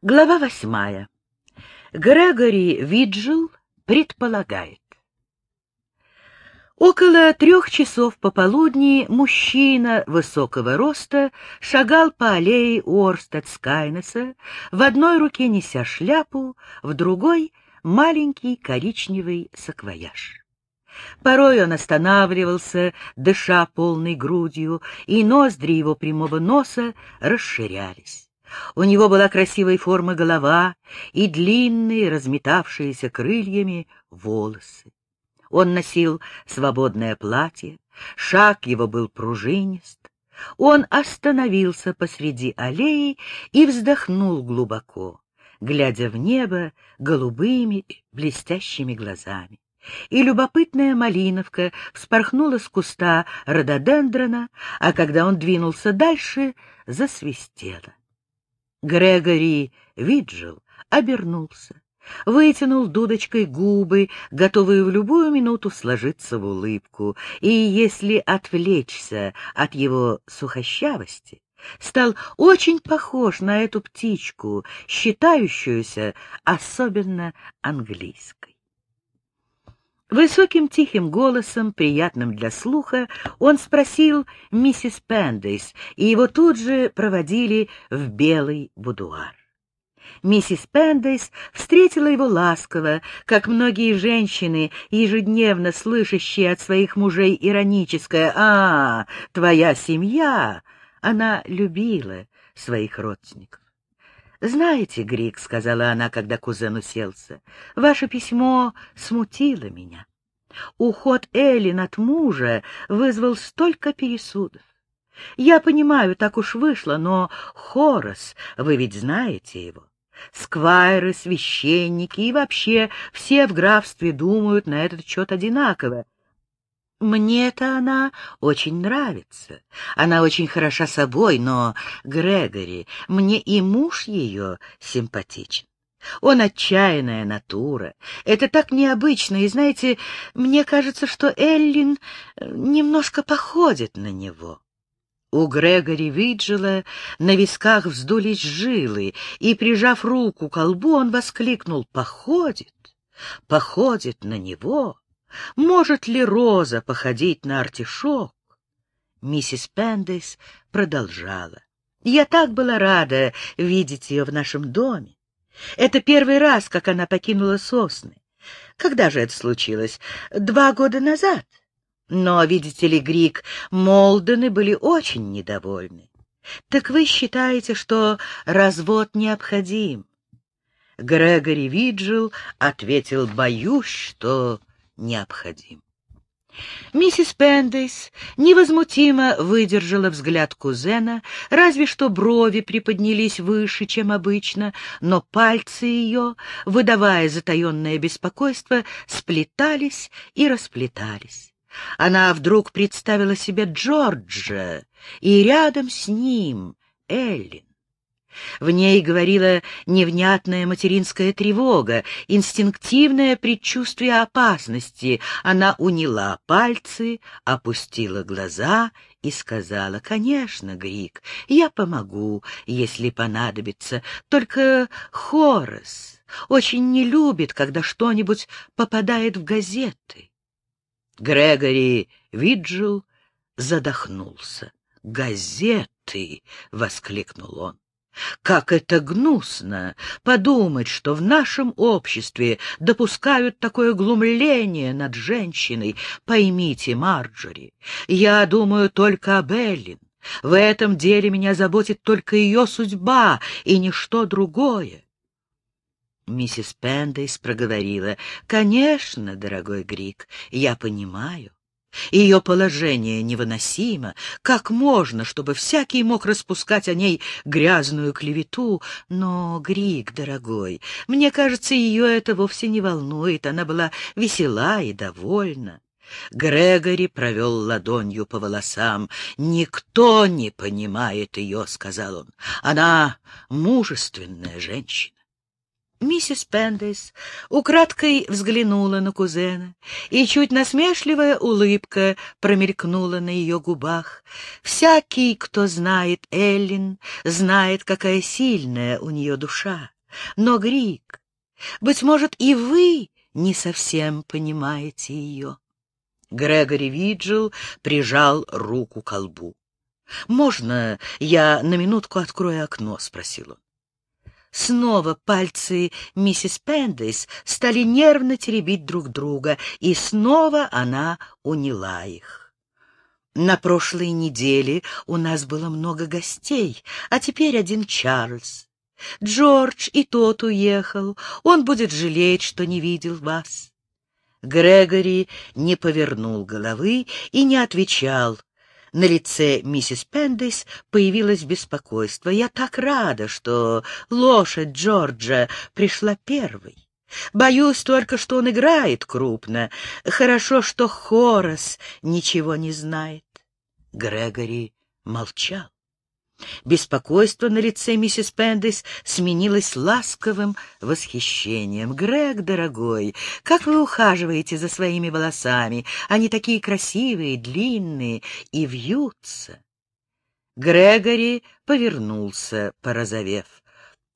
Глава восьмая. Грегори Виджил предполагает. Около трех часов пополудни мужчина высокого роста шагал по аллее Уорстед-Скайнеса, в одной руке неся шляпу, в другой — маленький коричневый саквояж. Порой он останавливался, дыша полной грудью, и ноздри его прямого носа расширялись. У него была красивой формы голова и длинные, разметавшиеся крыльями, волосы. Он носил свободное платье, шаг его был пружинист. Он остановился посреди аллеи и вздохнул глубоко, глядя в небо голубыми блестящими глазами. И любопытная малиновка вспорхнула с куста рододендрона, а когда он двинулся дальше, засвистела. Грегори Виджил обернулся, вытянул дудочкой губы, готовые в любую минуту сложиться в улыбку, и, если отвлечься от его сухощавости, стал очень похож на эту птичку, считающуюся особенно английской. Высоким тихим голосом, приятным для слуха, он спросил миссис Пендейс, и его тут же проводили в белый будуар. Миссис Пендейс встретила его ласково, как многие женщины, ежедневно слышащие от своих мужей ироническое «А, твоя семья!» Она любила своих родственников. «Знаете, Грик, — сказала она, когда кузен уселся, — ваше письмо смутило меня. Уход Эллин от мужа вызвал столько пересудов. Я понимаю, так уж вышло, но Хорос, вы ведь знаете его. Сквайры, священники и вообще все в графстве думают на этот счет одинаково. Мне-то она очень нравится. Она очень хороша собой, но, Грегори, мне и муж ее симпатичен. Он отчаянная натура. Это так необычно, и, знаете, мне кажется, что Эллин э, немножко походит на него. У Грегори Виджела на висках вздулись жилы, и, прижав руку к колбу, он воскликнул «Походит! Походит на него!» Может ли роза походить на артишок? Миссис Пендейс продолжала. Я так была рада видеть ее в нашем доме. Это первый раз, как она покинула сосны. Когда же это случилось? Два года назад. Но, видите ли, Грик, Молдены были очень недовольны. Так вы считаете, что развод необходим? Грегори Виджил ответил, боюсь, что необходим. Миссис Пендейс невозмутимо выдержала взгляд кузена, разве что брови приподнялись выше, чем обычно, но пальцы ее, выдавая затаенное беспокойство, сплетались и расплетались. Она вдруг представила себе Джорджа и рядом с ним Эллен. В ней говорила невнятная материнская тревога, инстинктивное предчувствие опасности. Она уняла пальцы, опустила глаза и сказала, «Конечно, Грик, я помогу, если понадобится, только Хорос очень не любит, когда что-нибудь попадает в газеты». Грегори Виджил задохнулся. «Газеты!» — воскликнул он. Как это гнусно подумать, что в нашем обществе допускают такое глумление над женщиной. Поймите, Марджори, я думаю только об Эллин. В этом деле меня заботит только ее судьба и ничто другое. Миссис Пендейс проговорила, «Конечно, дорогой Грик, я понимаю. Ее положение невыносимо. Как можно, чтобы всякий мог распускать о ней грязную клевету? Но, Грик, дорогой, мне кажется, ее это вовсе не волнует. Она была весела и довольна. Грегори провел ладонью по волосам. «Никто не понимает ее», — сказал он. «Она мужественная женщина». Миссис Пендейс украдкой взглянула на кузена, и чуть насмешливая улыбка промелькнула на ее губах. Всякий, кто знает Эллин, знает, какая сильная у нее душа. Но, Грик, быть может, и вы не совсем понимаете ее. Грегори Виджил прижал руку к лбу. «Можно я на минутку открою окно?» — спросил он. Снова пальцы миссис Пендейс стали нервно теребить друг друга, и снова она уняла их. На прошлой неделе у нас было много гостей, а теперь один Чарльз. Джордж и тот уехал, он будет жалеть, что не видел вас. Грегори не повернул головы и не отвечал, на лице миссис Пендейс появилось беспокойство. «Я так рада, что лошадь Джорджа пришла первой. Боюсь только, что он играет крупно. Хорошо, что Хорас ничего не знает». Грегори молчал. Беспокойство на лице миссис Пендис сменилось ласковым восхищением. «Грег, дорогой, как вы ухаживаете за своими волосами? Они такие красивые, длинные и вьются». Грегори повернулся, порозовев.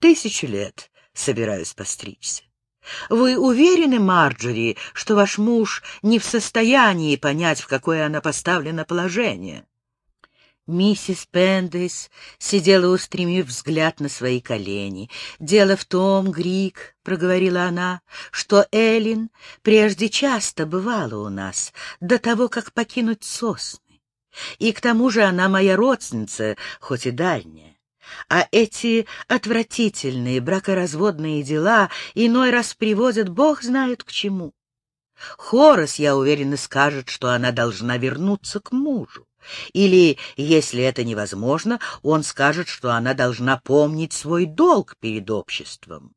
«Тысячу лет собираюсь постричься. Вы уверены, Марджори, что ваш муж не в состоянии понять, в какое она поставлена положение?» Миссис Пендес сидела, устремив взгляд на свои колени. «Дело в том, Грик, — проговорила она, — что Эллин прежде часто бывала у нас, до того, как покинуть сосны. И к тому же она моя родственница, хоть и дальняя. А эти отвратительные бракоразводные дела иной раз приводят бог знает к чему. Хорос, я уверена, скажет, что она должна вернуться к мужу. Или, если это невозможно, он скажет, что она должна помнить свой долг перед обществом.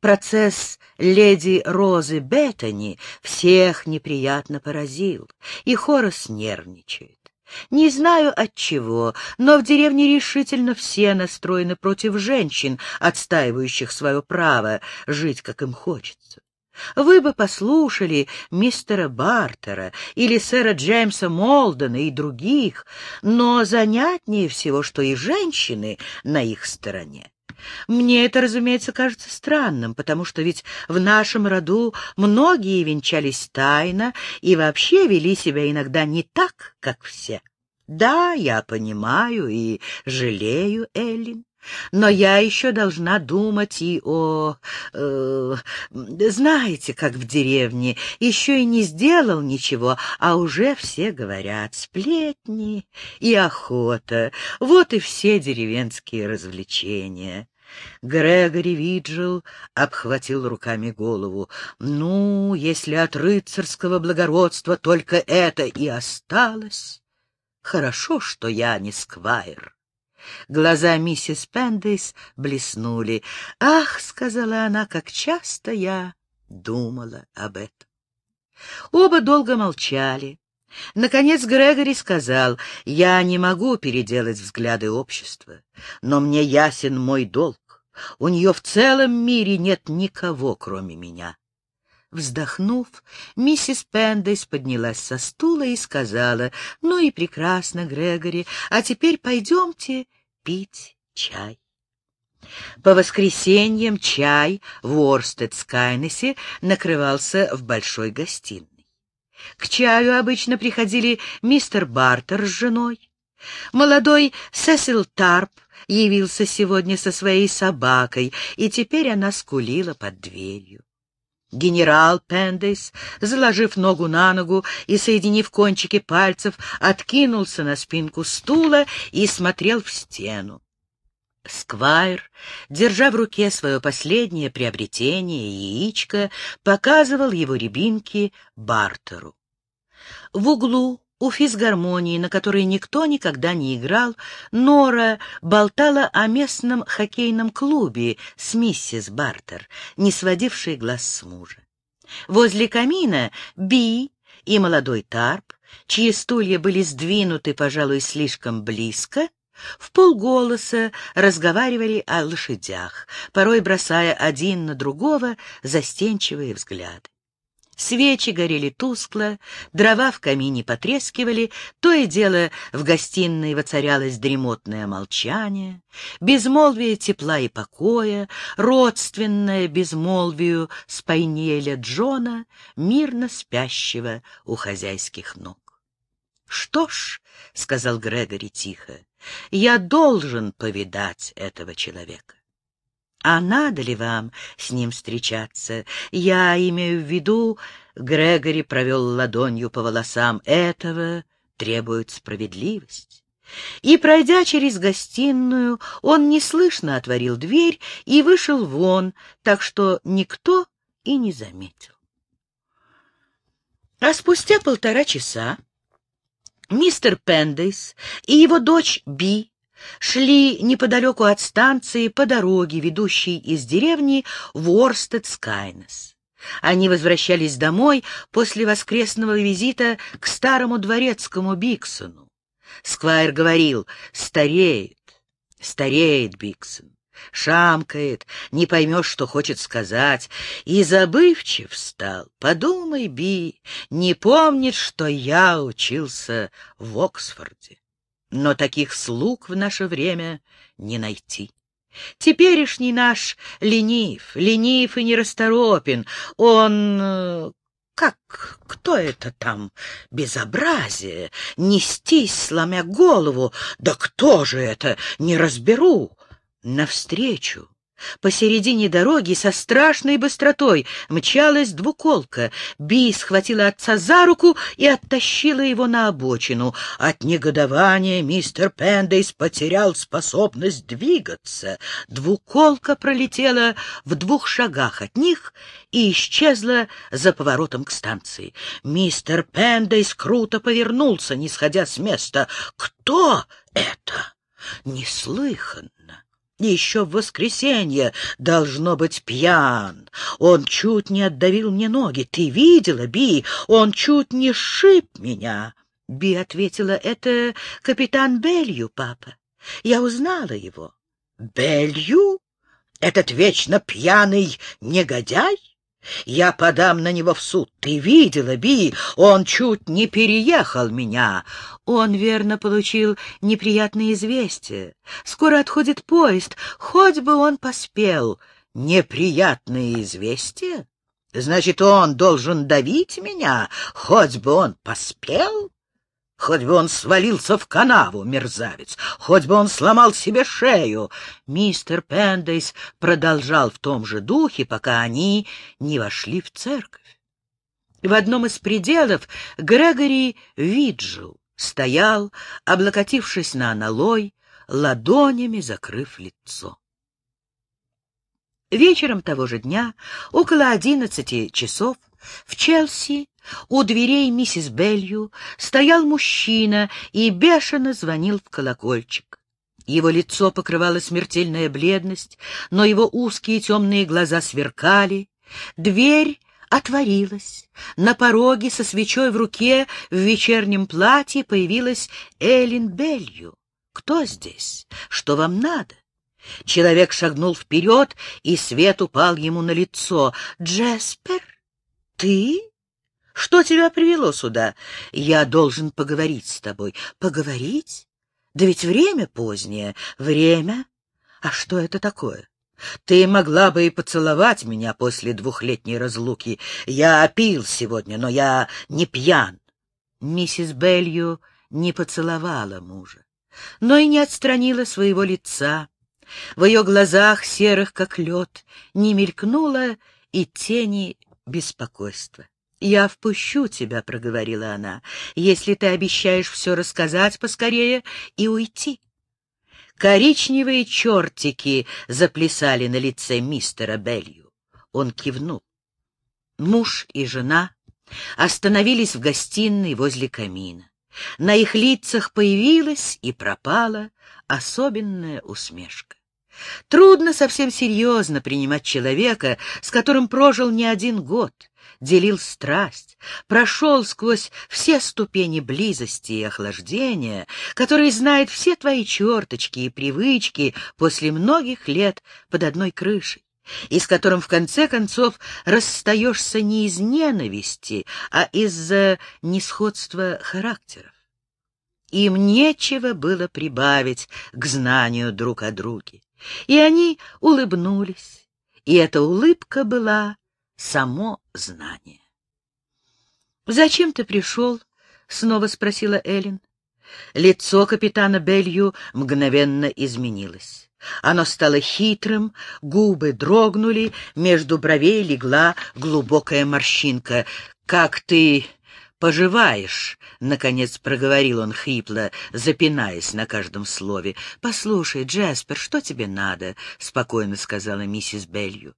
Процесс леди Розы Беттани всех неприятно поразил, и Хорос нервничает. Не знаю от чего, но в деревне решительно все настроены против женщин, отстаивающих свое право жить, как им хочется. Вы бы послушали мистера Бартера или сэра Джеймса Молдена и других, но занятнее всего, что и женщины на их стороне. Мне это, разумеется, кажется странным, потому что ведь в нашем роду многие венчались тайно и вообще вели себя иногда не так, как все. Да, я понимаю и жалею Эллин. Но я еще должна думать и о... Э, знаете, как в деревне, еще и не сделал ничего, а уже все говорят сплетни и охота. Вот и все деревенские развлечения. Грегори Виджел обхватил руками голову. «Ну, если от рыцарского благородства только это и осталось, хорошо, что я не сквайр». Глаза миссис Пендейс блеснули. «Ах!» — сказала она, — «как часто я думала об этом». Оба долго молчали. Наконец Грегори сказал, «Я не могу переделать взгляды общества, но мне ясен мой долг. У нее в целом мире нет никого, кроме меня». Вздохнув, миссис Пендейс поднялась со стула и сказала, «Ну и прекрасно, Грегори, а теперь пойдемте пить чай». По воскресеньям чай в Уорстед-Скайнесе накрывался в большой гостиной. К чаю обычно приходили мистер Бартер с женой. Молодой Сесил Тарп явился сегодня со своей собакой, и теперь она скулила под дверью. Генерал Пендейс, заложив ногу на ногу и соединив кончики пальцев, откинулся на спинку стула и смотрел в стену. Сквайр, держа в руке свое последнее приобретение, яичко, показывал его рябинки Бартеру. В углу у физгармонии, на которой никто никогда не играл, Нора болтала о местном хоккейном клубе с миссис Бартер, не сводившей глаз с мужа. Возле камина Би и молодой Тарп, чьи стулья были сдвинуты, пожалуй, слишком близко, В полголоса разговаривали о лошадях, порой бросая один на другого застенчивые взгляды. Свечи горели тускло, дрова в камине потрескивали, то и дело в гостиной воцарялось дремотное молчание, безмолвие тепла и покоя, родственное безмолвию спайнеля Джона, мирно спящего у хозяйских ног. — Что ж, — сказал Грегори тихо, — я должен повидать этого человека. А надо ли вам с ним встречаться? Я имею в виду, Грегори провел ладонью по волосам, этого требует справедливость. И, пройдя через гостиную, он неслышно отворил дверь и вышел вон, так что никто и не заметил. А спустя полтора часа мистер Пендейс и его дочь Би шли неподалеку от станции по дороге, ведущей из деревни в Уорстед-Скайнес. Они возвращались домой после воскресного визита к старому дворецкому Биксону. Сквайр говорил, стареет, стареет Биксон, шамкает, не поймешь, что хочет сказать, и забывчив стал. Подумай, Би, не помнит, что я учился в Оксфорде но таких слуг в наше время не найти. Теперешний наш ленив, ленив и нерасторопен, он... Э, как, кто это там? Безобразие! Нестись, сломя голову! Да кто же это? Не разберу! Навстречу Посередине дороги со страшной быстротой мчалась двуколка. Би схватила отца за руку и оттащила его на обочину. От негодования мистер Пендейс потерял способность двигаться. Двуколка пролетела в двух шагах от них и исчезла за поворотом к станции. Мистер Пендейс круто повернулся, не сходя с места. «Кто это?» «Неслыханно!» Еще в воскресенье должно быть пьян. Он чуть не отдавил мне ноги. Ты видела, Би? Он чуть не сшиб меня. Би ответила, это капитан Белью, папа. Я узнала его. Белью? Этот вечно пьяный негодяй? Я подам на него в суд. Ты видела, Би, он чуть не переехал меня. Он, верно, получил неприятные известия. Скоро отходит поезд, хоть бы он поспел. Неприятные известия? Значит, он должен давить меня, хоть бы он поспел? Хоть бы он свалился в канаву, мерзавец, хоть бы он сломал себе шею. Мистер Пендейс продолжал в том же духе, пока они не вошли в церковь. В одном из пределов Грегори Виджил стоял, облокотившись на аналой, ладонями закрыв лицо. Вечером того же дня, около одиннадцати часов, в Челси у дверей миссис Белью стоял мужчина и бешено звонил в колокольчик. Его лицо покрывала смертельная бледность, но его узкие темные глаза сверкали. Дверь отворилась. На пороге со свечой в руке в вечернем платье появилась Эллен Белью. «Кто здесь? Что вам надо?» Человек шагнул вперед, и свет упал ему на лицо. «Джеспер, ты?» Что тебя привело сюда? Я должен поговорить с тобой. Поговорить? Да ведь время позднее. Время? А что это такое? Ты могла бы и поцеловать меня после двухлетней разлуки. Я опил сегодня, но я не пьян. Миссис Белью не поцеловала мужа, но и не отстранила своего лица. В ее глазах, серых как лед, не мелькнуло и тени беспокойства. «Я впущу тебя», — проговорила она, — «если ты обещаешь все рассказать поскорее и уйти». Коричневые чертики заплясали на лице мистера Белью. Он кивнул. Муж и жена остановились в гостиной возле камина. На их лицах появилась и пропала особенная усмешка. Трудно совсем серьезно принимать человека, с которым прожил не один год, делил страсть, прошел сквозь все ступени близости и охлаждения, который знает все твои черточки и привычки после многих лет под одной крышей, и с которым в конце концов расстаешься не из ненависти, а из-за несходства характеров. Им нечего было прибавить к знанию друг о друге. И они улыбнулись, и эта улыбка была само знание. «Зачем ты пришел?» — снова спросила Эллен. Лицо капитана Белью мгновенно изменилось. Оно стало хитрым, губы дрогнули, между бровей легла глубокая морщинка. «Как ты поживаешь?» — наконец проговорил он хрипло, запинаясь на каждом слове. «Послушай, Джаспер, что тебе надо?» — спокойно сказала миссис Белью.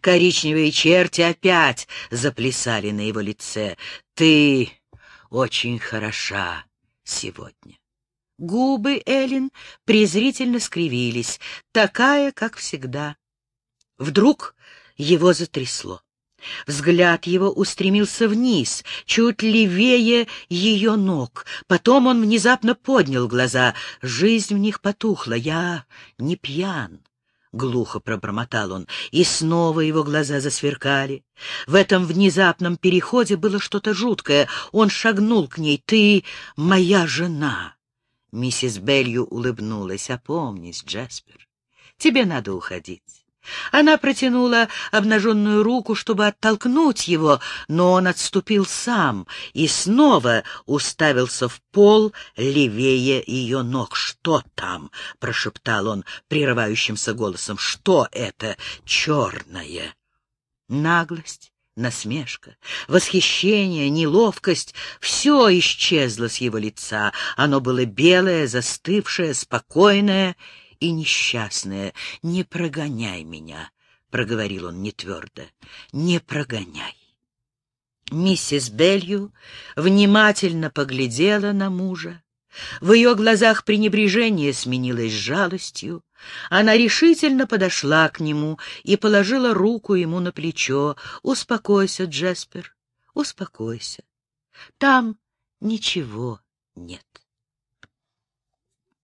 Коричневые черти опять заплясали на его лице. «Ты очень хороша сегодня». Губы Эллен презрительно скривились, такая, как всегда. Вдруг его затрясло. Взгляд его устремился вниз, чуть левее ее ног. Потом он внезапно поднял глаза. Жизнь в них потухла. Я не пьян. Глухо пробормотал он, и снова его глаза засверкали. В этом внезапном переходе было что-то жуткое. Он шагнул к ней. «Ты моя жена!» Миссис Белью улыбнулась. «Опомнись, Джаспер, тебе надо уходить». Она протянула обнаженную руку, чтобы оттолкнуть его, но он отступил сам и снова уставился в пол левее ее ног. «Что там?» — прошептал он прерывающимся голосом. «Что это черное?» Наглость, насмешка, восхищение, неловкость — все исчезло с его лица. Оно было белое, застывшее, спокойное и несчастная. Не прогоняй меня, — проговорил он нетвердо, — не прогоняй. Миссис Белью внимательно поглядела на мужа. В ее глазах пренебрежение сменилось жалостью. Она решительно подошла к нему и положила руку ему на плечо. «Успокойся, Джеспер, успокойся. Там ничего нет».